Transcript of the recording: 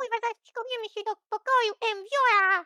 Kurwa, zaraz przykopiemy się do pokoju Emwiora!